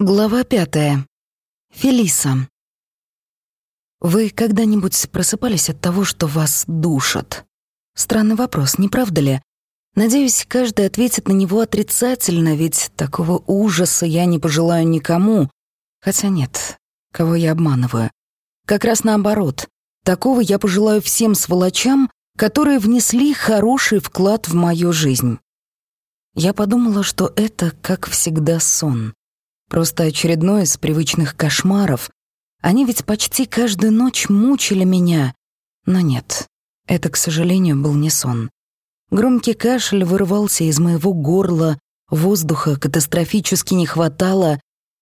Глава пятая. Фелиса. Вы когда-нибудь просыпались от того, что вас душат? Странный вопрос, не правда ли? Надеюсь, каждый ответит на него отрицательно, ведь такого ужаса я не пожелаю никому. Хотя нет, кого я обманываю. Как раз наоборот. Такого я пожелаю всем сволочам, которые внесли хороший вклад в мою жизнь. Я подумала, что это, как всегда, сон. Просто очередной из привычных кошмаров. Они ведь почти каждую ночь мучили меня. Но нет, это, к сожалению, был не сон. Громкий кашель вырывался из моего горла, воздуха катастрофически не хватало.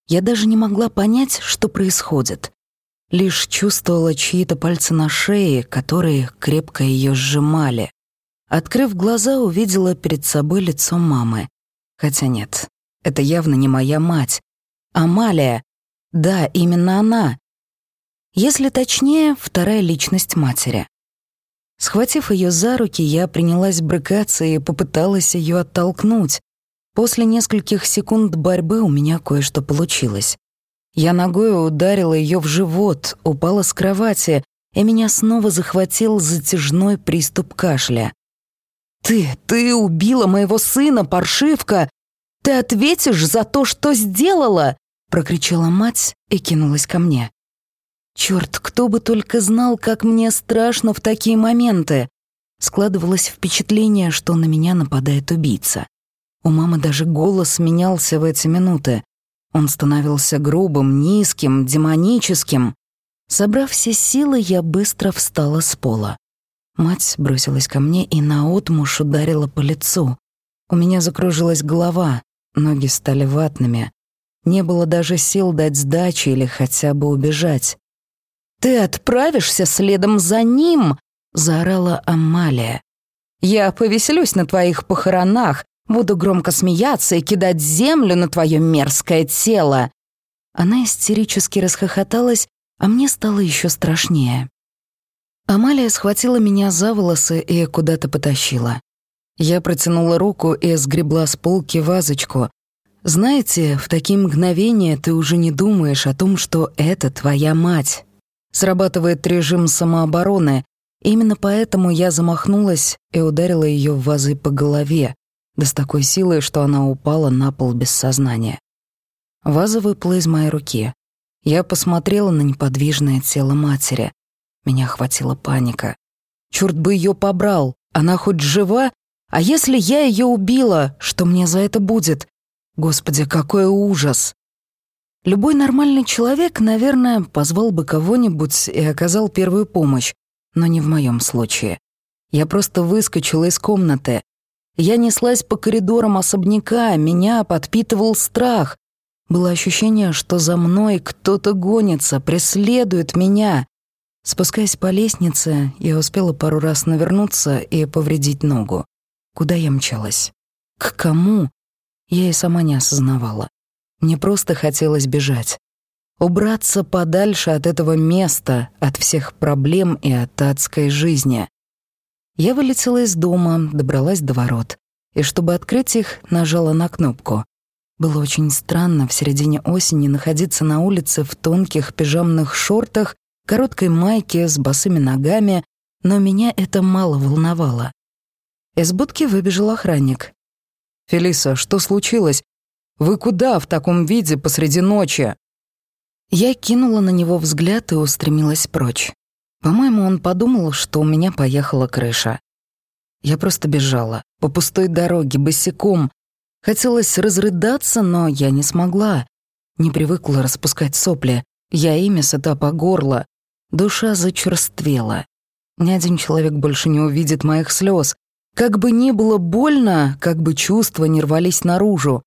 Я даже не могла понять, что происходит. Лишь чувствовала чьи-то пальцы на шее, которые крепко ее сжимали. Открыв глаза, увидела перед собой лицо мамы. Хотя нет, это явно не моя мать. Амалия. Да, именно она. Если точнее, вторая личность матери. Схватив ее за руки, я принялась брыкаться и попыталась ее оттолкнуть. После нескольких секунд борьбы у меня кое-что получилось. Я ногой ударила ее в живот, упала с кровати, и меня снова захватил затяжной приступ кашля. «Ты, ты убила моего сына, паршивка! Ты ответишь за то, что сделала!» Прокричала мать и кинулась ко мне. Черт, кто бы только знал, как мне страшно в такие моменты. Складывалось впечатление, что на меня нападает убийца. У мамы даже голос менялся в эти минуты. Он становился грубым, низким, демоническим. Собрав все силы, я быстро встала с пола. Мать бросилась ко мне и наотмашь ударила по лицу. У меня закружилась голова, ноги стали ватными. Не было даже сил дать сдачи или хотя бы убежать. «Ты отправишься следом за ним!» — заорала Амалия. «Я повеселюсь на твоих похоронах, буду громко смеяться и кидать землю на твое мерзкое тело!» Она истерически расхохоталась, а мне стало еще страшнее. Амалия схватила меня за волосы и куда-то потащила. Я протянула руку и сгребла с полки вазочку, знаете, в такие мгновения ты уже не думаешь о том, что это твоя мать. Срабатывает режим самообороны. Именно поэтому я замахнулась и ударила ее в вазы по голове, да с такой силой, что она упала на пол без сознания. Ваза выпала из моей руки. Я посмотрела на неподвижное тело матери. Меня охватила паника. Черт бы ее побрал! Она хоть жива? А если я ее убила, что мне за это будет? Господи, какой ужас! Любой нормальный человек, наверное, позвал бы кого-нибудь и оказал первую помощь, но не в моем случае. Я просто выскочила из комнаты. Я неслась по коридорам особняка, меня подпитывал страх. Было ощущение, что за мной кто-то гонится, преследует меня. Спускаясь по лестнице, я успела пару раз навернуться и повредить ногу. Куда я мчалась? К кому? Я и сама не осознавала. Мне просто хотелось бежать. Убраться подальше от этого места, от всех проблем и от адской жизни. Я вылетела из дома, добралась до ворот. И чтобы открыть их, нажала на кнопку. Было очень странно в середине осени находиться на улице в тонких пижамных шортах, короткой майке с босыми ногами, но меня это мало волновало. Из будки выбежал охранник. «Фелиса, что случилось? Вы куда в таком виде посреди ночи?» Я кинула на него взгляд и устремилась прочь. По-моему, он подумал, что у меня поехала крыша. Я просто бежала, по пустой дороге, босиком. Хотелось разрыдаться, но я не смогла. Не привыкла распускать сопли. Я ими сыта по горло. Душа зачерствела. Ни один человек больше не увидит моих слез. Как бы ни было больно, как бы чувства не рвались наружу,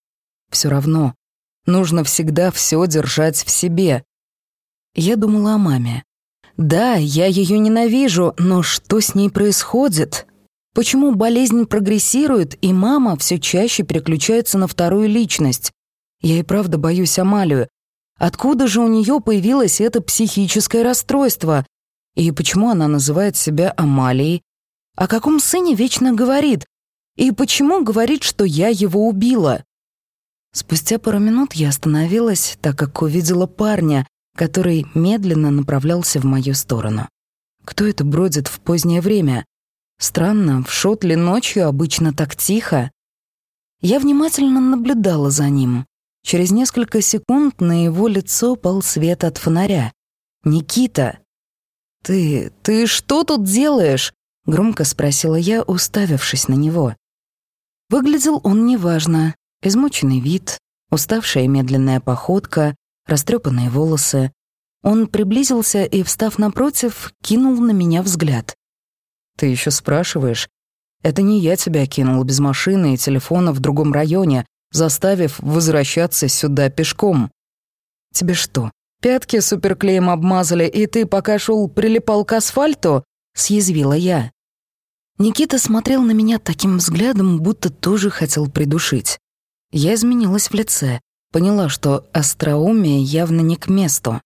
все равно нужно всегда все держать в себе. Я думала о маме. Да, я ее ненавижу, но что с ней происходит? Почему болезнь прогрессирует, и мама все чаще переключается на вторую личность? Я и правда боюсь Амалию. Откуда же у нее появилось это психическое расстройство? И почему она называет себя Амалией, о каком сыне вечно говорит? И почему говорит, что я его убила? Спустя пару минут я остановилась, так как увидела парня, который медленно направлялся в мою сторону. Кто это бродит в позднее время? Странно, в Шотле ночью обычно так тихо. Я внимательно наблюдала за ним. Через несколько секунд на его лицо пал свет от фонаря. «Никита!» «Ты... ты что тут делаешь?» — громко спросила я, уставившись на него. Выглядел он неважно. Измученный вид, уставшая медленная походка, растрепанные волосы. Он приблизился и, встав напротив, кинул на меня взгляд. «Ты еще спрашиваешь? Это не я тебя кинул без машины и телефона в другом районе, заставив возвращаться сюда пешком. Тебе что, пятки суперклеем обмазали, и ты, пока шел, прилипал к асфальту?» — съязвила я. Никита смотрел на меня таким взглядом, будто тоже хотел придушить. Я изменилась в лице, поняла, что остроумие явно не к месту.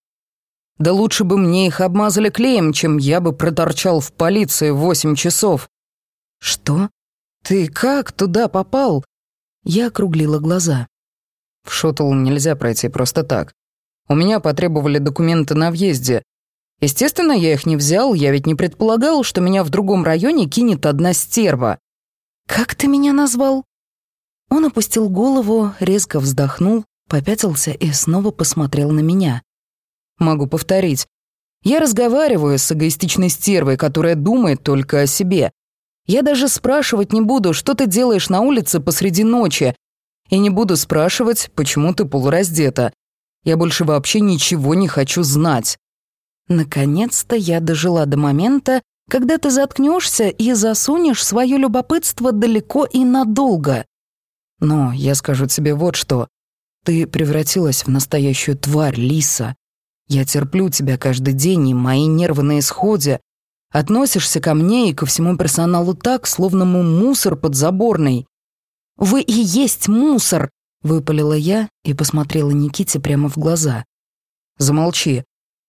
Да лучше бы мне их обмазали клеем, чем я бы проторчал в полиции восемь часов. Что? Ты как туда попал? Я округлила глаза. В Шоттл нельзя пройти просто так. У меня потребовали документы на въезде. Естественно, я их не взял, я ведь не предполагал, что меня в другом районе кинет одна стерва. «Как ты меня назвал?» Он опустил голову, резко вздохнул, попятился и снова посмотрел на меня. Могу повторить. Я разговариваю с эгоистичной стервой, которая думает только о себе. Я даже спрашивать не буду, что ты делаешь на улице посреди ночи. И не буду спрашивать, почему ты полураздета. Я больше вообще ничего не хочу знать. Наконец-то я дожила до момента, когда ты заткнешься и засунешь свое любопытство далеко и надолго. Но я скажу тебе вот что. Ты превратилась в настоящую тварь, Лиса. Я терплю тебя каждый день, и мои нервы на исходе. Относишься ко мне и ко всему персоналу так, словно мы мусор подзаборный. «Вы и есть мусор!» — выпалила я и посмотрела Никите прямо в глаза. «Замолчи.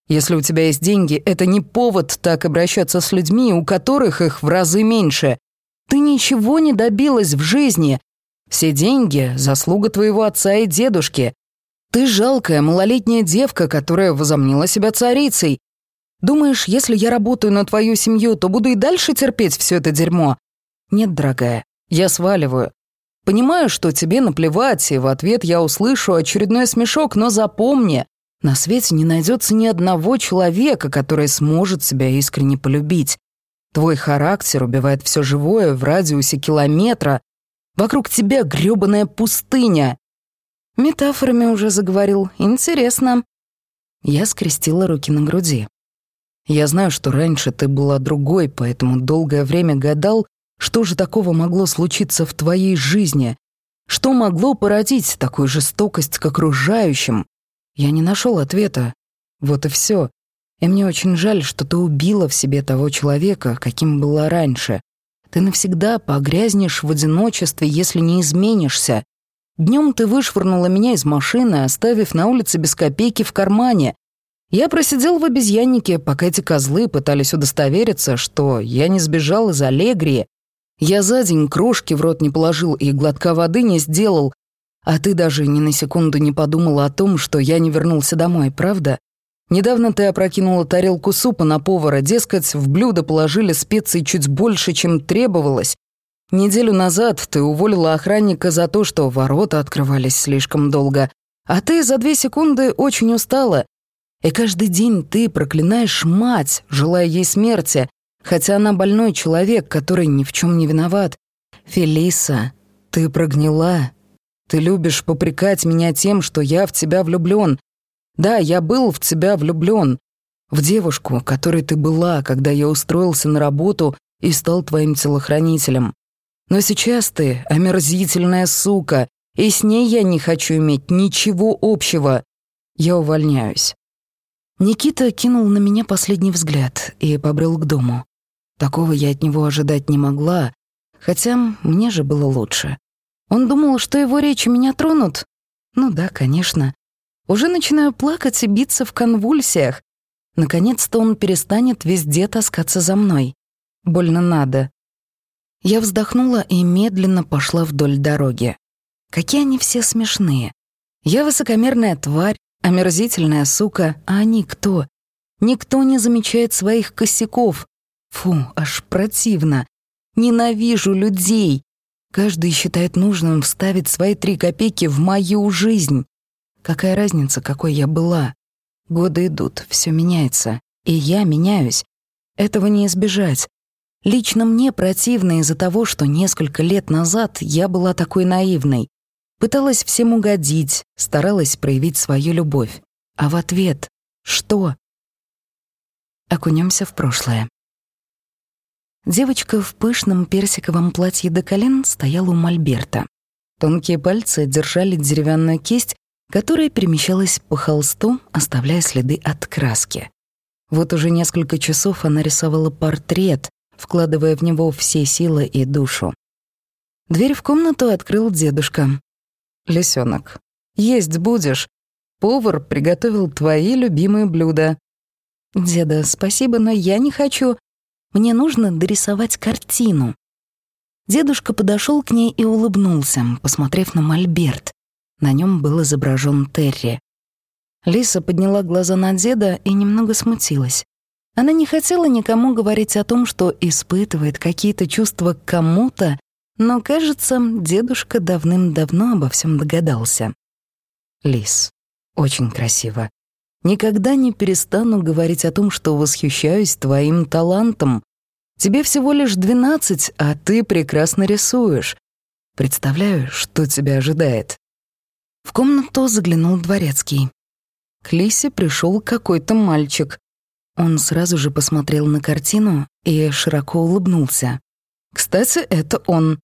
Если у тебя есть деньги, это не повод так обращаться с людьми, у которых их в разы меньше. Ты ничего не добилась в жизни. Все деньги — заслуга твоего отца и дедушки. Ты жалкая малолетняя девка, которая возомнила себя царицей. Думаешь, если я работаю на твою семью, то буду и дальше терпеть все это дерьмо? Нет, дорогая, я сваливаю. Понимаю, что тебе наплевать, и в ответ я услышу очередной смешок, но запомни, на свете не найдется ни одного человека, который сможет себя искренне полюбить. Твой характер убивает все живое в радиусе километра. Вокруг тебя грёбаная пустыня. Метафорами уже заговорил. Интересно. Я скрестила руки на груди. Я знаю, что раньше ты была другой, поэтому долгое время гадал, что же такого могло случиться в твоей жизни, что могло породить такую жестокость к окружающим. Я не нашел ответа. Вот и все. И мне очень жаль, что ты убила в себе того человека, каким была раньше. Ты навсегда погрязнешь в одиночестве, если не изменишься. Днем ты вышвырнула меня из машины, оставив на улице без копейки в кармане. Я просидел в обезьяннике, пока эти козлы пытались удостовериться, что я не сбежал из Аллегрии. Я за день крошки в рот не положил и глотка воды не сделал, а ты даже ни на секунду не подумала о том, что я не вернулся домой, правда? Недавно ты опрокинула тарелку супа на повара, дескать, в блюдо положили специи чуть больше, чем требовалось, Неделю назад ты уволила охранника за то, что ворота открывались слишком долго, а ты за две секунды очень устала. И каждый день ты проклинаешь мать, желая ей смерти, хотя она больной человек, который ни в чем не виноват. Фелиса, ты прогнила. Ты любишь попрекать меня тем, что я в тебя влюблен. Да, я был в тебя влюблен. В девушку, которой ты была, когда я устроился на работу и стал твоим телохранителем. Но сейчас ты омерзительная сука, и с ней я не хочу иметь ничего общего. Я увольняюсь». Никита кинул на меня последний взгляд и побрел к дому. Такого я от него ожидать не могла, хотя мне же было лучше. Он думал, что его речи меня тронут? Ну да, конечно. Уже начинаю плакать и биться в конвульсиях. Наконец-то он перестанет везде таскаться за мной. Больно надо. Я вздохнула и медленно пошла вдоль дороги. какие они все смешные. Я высокомерная тварь, омерзительная сука, а они кто? Никто не замечает своих косяков. Фу, аж противно. Ненавижу людей. Каждый считает нужным вставить свои три копейки в мою жизнь. Какая разница, какой я была? Годы идут, все меняется. И я меняюсь. Этого не избежать. Лично мне противно из-за того, что несколько лет назад я была такой наивной. Пыталась всем угодить, старалась проявить свою любовь. А в ответ — что? Окунемся в прошлое. Девочка в пышном персиковом платье до колен стояла у мольберта. Тонкие пальцы держали деревянную кисть, которая перемещалась по холсту, оставляя следы от краски. Вот уже несколько часов она рисовала портрет, вкладывая в него все силы и душу. Дверь в комнату открыл дедушка. «Лисёнок, есть будешь. Повар приготовил твои любимые блюда». «Деда, спасибо, но я не хочу. Мне нужно дорисовать картину». Дедушка подошел к ней и улыбнулся, посмотрев на мольберт. На нем был изображен Терри. Лиса подняла глаза на деда и немного смутилась. Она не хотела никому говорить о том, что испытывает какие-то чувства к кому-то, но, кажется, дедушка давным-давно обо всем догадался. Лис, очень красиво. Никогда не перестану говорить о том, что восхищаюсь твоим талантом. Тебе всего лишь двенадцать, а ты прекрасно рисуешь. Представляю, что тебя ожидает. В комнату заглянул дворецкий. К Лисе пришел какой-то мальчик. Он сразу же посмотрел на картину и широко улыбнулся. «Кстати, это он».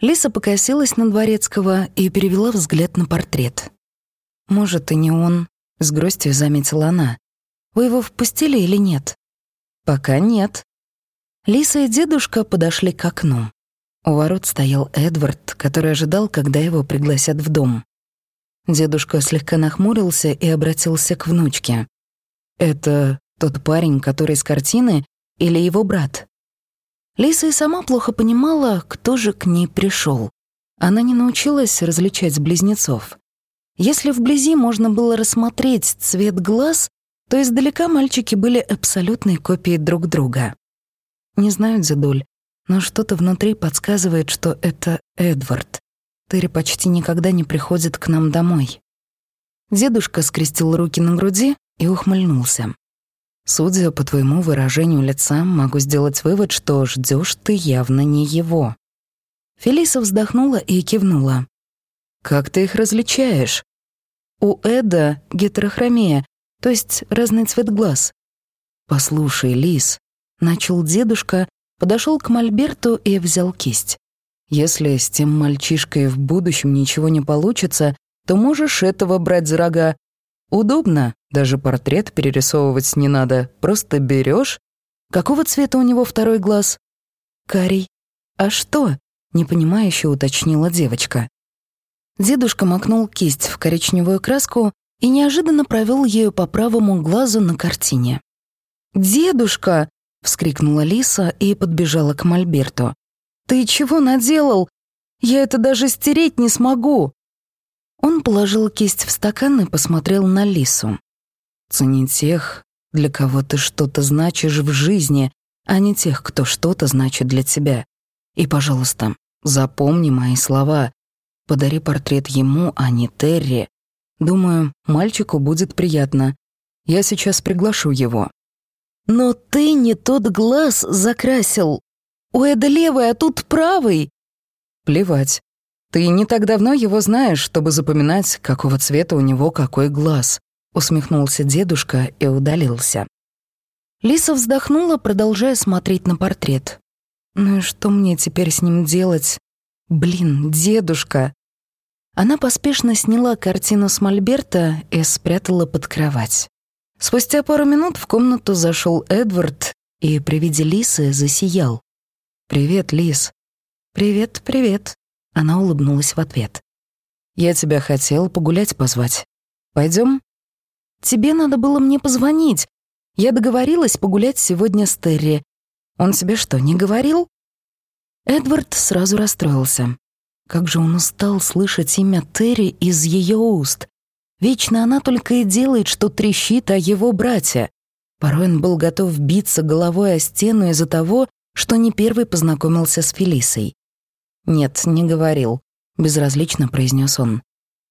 Лиса покосилась на Дворецкого и перевела взгляд на портрет. «Может, и не он», — с грустью заметила она. «Вы его впустили или нет?» «Пока нет». Лиса и дедушка подошли к окну. У ворот стоял Эдвард, который ожидал, когда его пригласят в дом. Дедушка слегка нахмурился и обратился к внучке. «Это тот парень, который с картины, или его брат?» Лиса и сама плохо понимала, кто же к ней пришел. Она не научилась различать близнецов. Если вблизи можно было рассмотреть цвет глаз, то издалека мальчики были абсолютной копией друг друга. Не знаю, Дзидуль, но что-то внутри подсказывает, что это Эдвард. Терри почти никогда не приходит к нам домой. Дедушка скрестил руки на груди и ухмыльнулся. Судя по твоему выражению лица, могу сделать вывод, что ждешь ты явно не его. Фелиса вздохнула и кивнула. Как ты их различаешь? У Эда гетерохромия, то есть разный цвет глаз. Послушай, Лис, начал дедушка, подошел к Мольберту и взял кисть. Если с тем мальчишкой в будущем ничего не получится, то можешь этого брать за рога. Удобно, даже портрет перерисовывать не надо, просто берешь. Какого цвета у него второй глаз? Карий. А что? Непонимающе уточнила девочка. Дедушка макнул кисть в коричневую краску и неожиданно провел ею по правому глазу на картине. «Дедушка!» — вскрикнула Лиса и подбежала к Мольберту. «Ты чего наделал? Я это даже стереть не смогу!» Он положил кисть в стакан и посмотрел на Лису. «Цени тех, для кого ты что-то значишь в жизни, а не тех, кто что-то значит для тебя. И, пожалуйста, запомни мои слова. Подари портрет ему, а не Терри. Думаю, мальчику будет приятно. Я сейчас приглашу его». «Но ты не тот глаз закрасил. У Эда левый, а тут правый». «Плевать. Ты не так давно его знаешь, чтобы запоминать, какого цвета у него какой глаз», усмехнулся дедушка и удалился. Лиса вздохнула, продолжая смотреть на портрет. «Ну и что мне теперь с ним делать? Блин, дедушка!» Она поспешно сняла картину с мольберта и спрятала под кровать. Спустя пару минут в комнату зашел Эдвард и при виде Лисы засиял. «Привет, Лис». «Привет, привет». Она улыбнулась в ответ. «Я тебя хотел погулять позвать. Пойдем? «Тебе надо было мне позвонить. Я договорилась погулять сегодня с Терри. Он тебе что, не говорил?» Эдвард сразу расстроился. Как же он устал слышать имя Терри из ее уст. Вечно она только и делает, что трещит о его брате. Порой он был готов биться головой о стену из-за того, что не первый познакомился с Фелисой. «Нет, не говорил», — безразлично произнес он.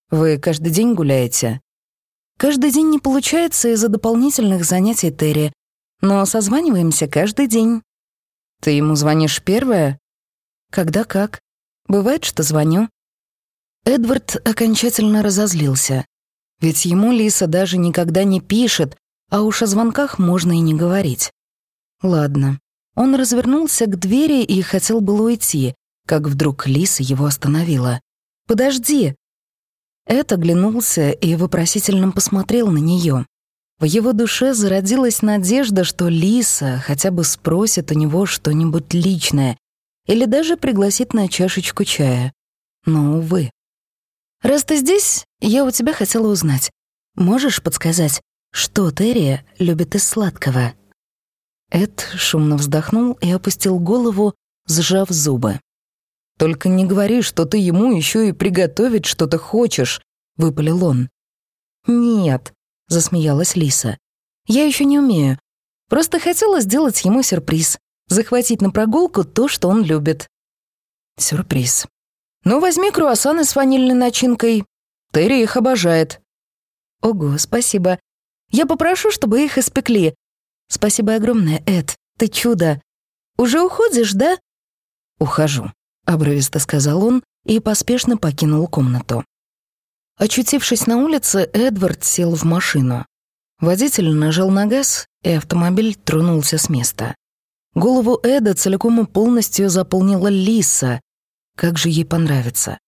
«Вы каждый день гуляете?» «Каждый день не получается из-за дополнительных занятий Терри, но созваниваемся каждый день». «Ты ему звонишь первая?» «Когда как. Бывает, что звоню». Эдвард окончательно разозлился. Ведь ему Лиса даже никогда не пишет, а уж о звонках можно и не говорить. Ладно. Он развернулся к двери и хотел было уйти, как вдруг Лиса его остановила. «Подожди!» Эд оглянулся и вопросительно посмотрел на нее. В его душе зародилась надежда, что Лиса хотя бы спросит у него что-нибудь личное или даже пригласит на чашечку чая. Но, увы. «Раз ты здесь, я у тебя хотела узнать. Можешь подсказать, что Терри любит из сладкого?» Эд шумно вздохнул и опустил голову, сжав зубы. «Только не говори, что ты ему еще и приготовить что-то хочешь», — выпалил он. «Нет», — засмеялась Лиса. «Я еще не умею. Просто хотела сделать ему сюрприз. Захватить на прогулку то, что он любит». «Сюрприз. Ну, возьми круассаны с ванильной начинкой. Терри их обожает». «Ого, спасибо. Я попрошу, чтобы их испекли. Спасибо огромное, Эд. Ты чудо. Уже уходишь, да?» «Ухожу», — обрывисто сказал он и поспешно покинул комнату. Очутившись на улице, Эдвард сел в машину. Водитель нажал на газ, и автомобиль тронулся с места. Голову Эда целиком и полностью заполнила Лиса. Как же ей понравится.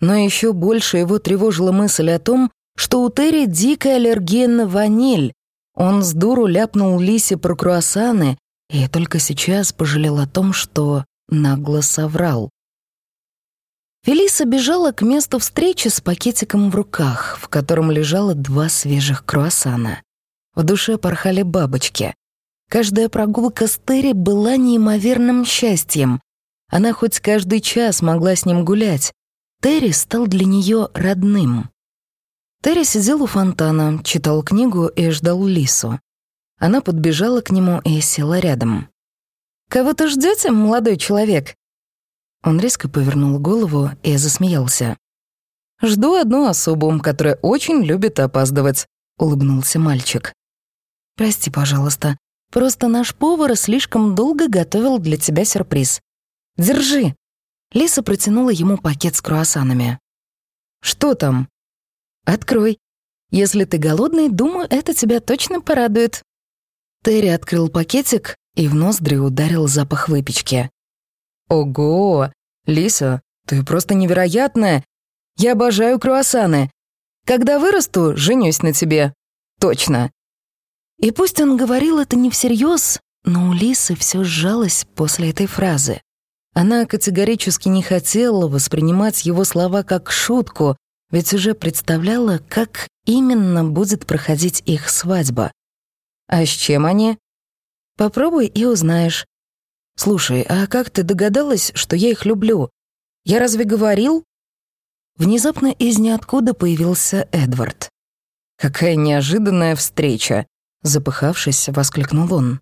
Но еще больше его тревожила мысль о том, что у Терри дикая аллергия на ваниль. Он с дуру ляпнул Лисе про круассаны и только сейчас пожалел о том, что нагло соврал. Фелиса бежала к месту встречи с пакетиком в руках, в котором лежало два свежих круассана. В душе порхали бабочки. Каждая прогулка с Терри была неимоверным счастьем. Она хоть каждый час могла с ним гулять. Терри стал для нее родным. Терри сидел у фонтана, читал книгу и ждал Лису. Она подбежала к нему и села рядом. «Кого ты ждете, молодой человек?» Он резко повернул голову и засмеялся. «Жду одну особу, которая очень любит опаздывать», — улыбнулся мальчик. «Прости, пожалуйста, просто наш повар слишком долго готовил для тебя сюрприз. Держи!» Лиса протянула ему пакет с круассанами. «Что там?» «Открой. Если ты голодный, думаю, это тебя точно порадует». Терри открыл пакетик, и в ноздри ударил запах выпечки. «Ого! Лиса, ты просто невероятная! Я обожаю круассаны! Когда вырасту, женюсь на тебе! Точно!» И пусть он говорил это не всерьез, но у Лисы все сжалось после этой фразы. Она категорически не хотела воспринимать его слова как шутку, ведь уже представляла, как именно будет проходить их свадьба. «А с чем они?» «Попробуй и узнаешь. «Слушай, а как ты догадалась, что я их люблю? Я разве говорил?» Внезапно из ниоткуда появился Эдвард. «Какая неожиданная встреча!» Запыхавшись, воскликнул он.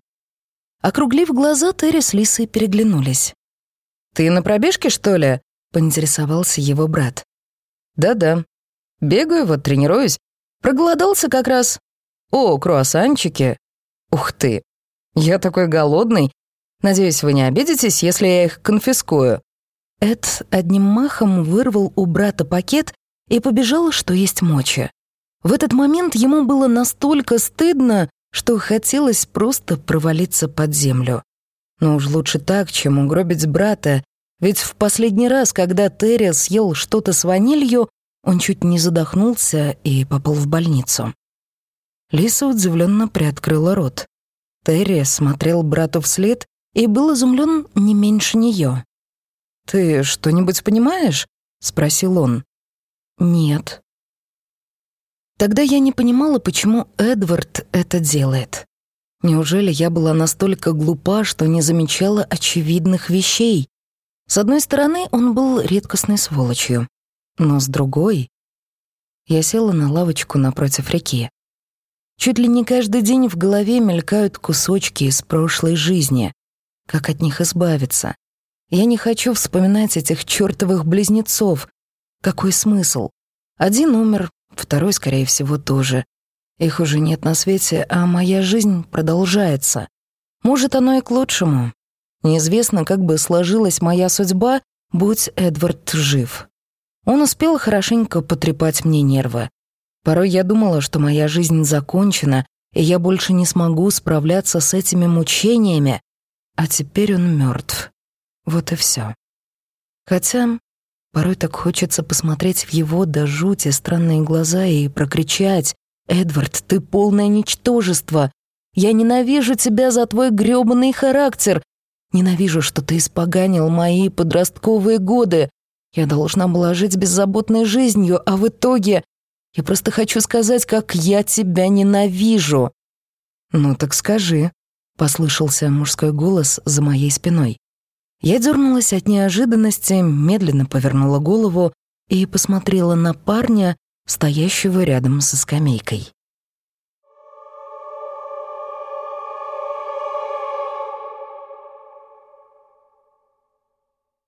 Округлив глаза, Терри с Лисой переглянулись. «Ты на пробежке, что ли?» — поинтересовался его брат. «Да-да. Бегаю, вот тренируюсь. Проголодался как раз. О, круассанчики. Ух ты. Я такой голодный. Надеюсь, вы не обидитесь, если я их конфискую». Эд одним махом вырвал у брата пакет и побежал, что есть мочи. В этот момент ему было настолько стыдно, что хотелось просто провалиться под землю. Но уж лучше так, чем угробить брата, ведь в последний раз, когда Терри съел что-то с ванилью, он чуть не задохнулся и попал в больницу. Лиса удивленно приоткрыла рот. Терри смотрел брату вслед и был изумлен не меньше нее. «Ты что-нибудь понимаешь?» — спросил он. «Нет». Тогда я не понимала, почему Эдвард это делает. Неужели я была настолько глупа, что не замечала очевидных вещей? С одной стороны, он был редкостной сволочью, но с другой... Я села на лавочку напротив реки. Чуть ли не каждый день в голове мелькают кусочки из прошлой жизни. Как от них избавиться? Я не хочу вспоминать этих чертовых близнецов. Какой смысл? Один умер, второй, скорее всего, тоже. Их уже нет на свете, а моя жизнь продолжается. Может, оно и к лучшему. Неизвестно, как бы сложилась моя судьба, будь Эдвард жив. Он успел хорошенько потрепать мне нервы. Порой я думала, что моя жизнь закончена, и я больше не смогу справляться с этими мучениями, а теперь он мертв. Вот и все. Хотя порой так хочется посмотреть в его до жути странные глаза и прокричать «Эдвард, ты полное ничтожество! Я ненавижу тебя за твой грёбаный характер! Ненавижу, что ты испоганил мои подростковые годы! Я должна была жить беззаботной жизнью, а в итоге я просто хочу сказать, как я тебя ненавижу». «Ну так скажи», — послышался мужской голос за моей спиной. Я дернулась от неожиданности, медленно повернула голову и посмотрела на парня, стоящего рядом со скамейкой.